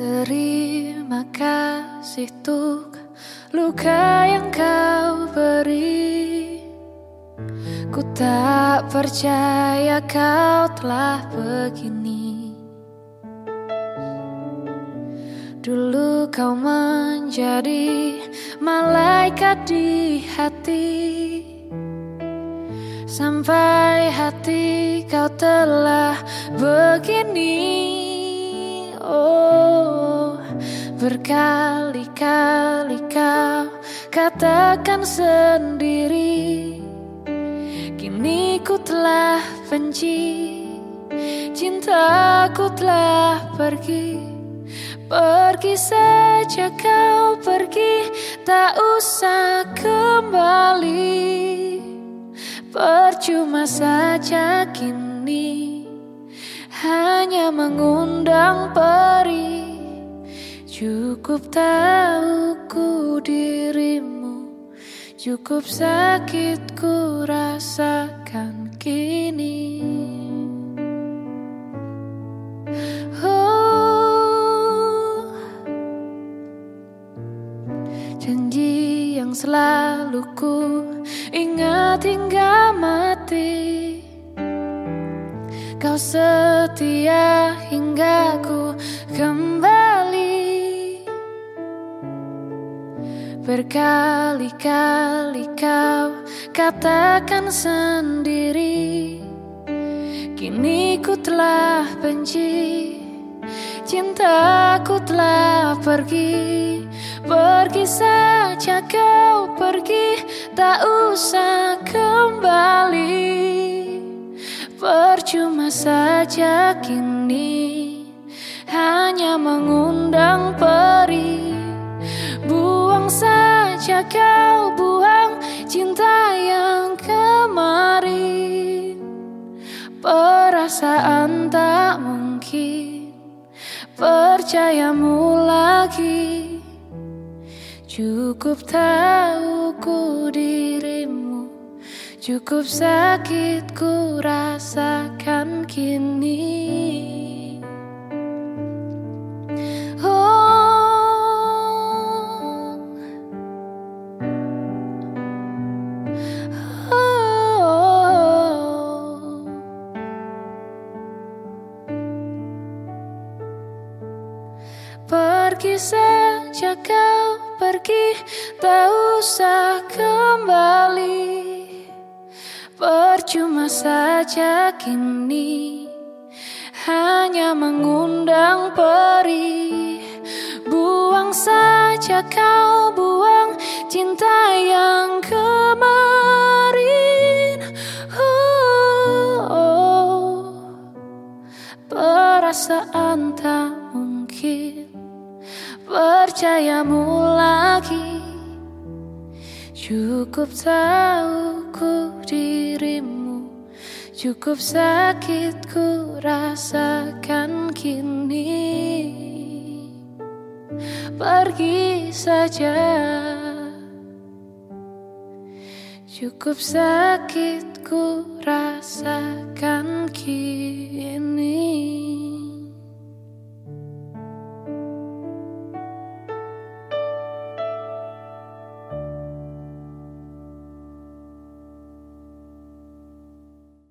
Terima kasih untuk luka yang kau beri. Ku tak percaya kau telah begini. Dulu kau menjadi malaikat di hati. Sampai hati kau telah begini berkali-kali kau katakan sendiri Kini ku telah benci Cintaku telah pergi. Pergi saja kau pergi Tak usah kembali. Percuma saja kini hanya mengundang peri Cukup tahu ku dirimu Cukup sakit ku rasakan kini. Oh Janji yang selalu ku ingat hingga mati. Kau setia hingga ku kembali Berkali-kali kau katakan sendiri Kini ku telah benci Cintaku telah pergi. Pergi saja kau pergi Tak usah kembali. Percuma saja kini hanya mengundang Buang kau buang cinta yang kemarin. Perasaan tak mungkin percayamu lagi. Cukup tahu ku dirimu Cukup sakit ku rasakan kini Pergi saja kau pergi Tak usah kembali. Percuma saja kini hanya mengundang peri. Buang saja kau buang cinta yang kemarin. Oh, oh. Perasaan percayamu lagi. Cukup tahu ku dirimu Cukup sakit ku rasakan kini. Pergi saja. Cukup sakit ku rasakan kini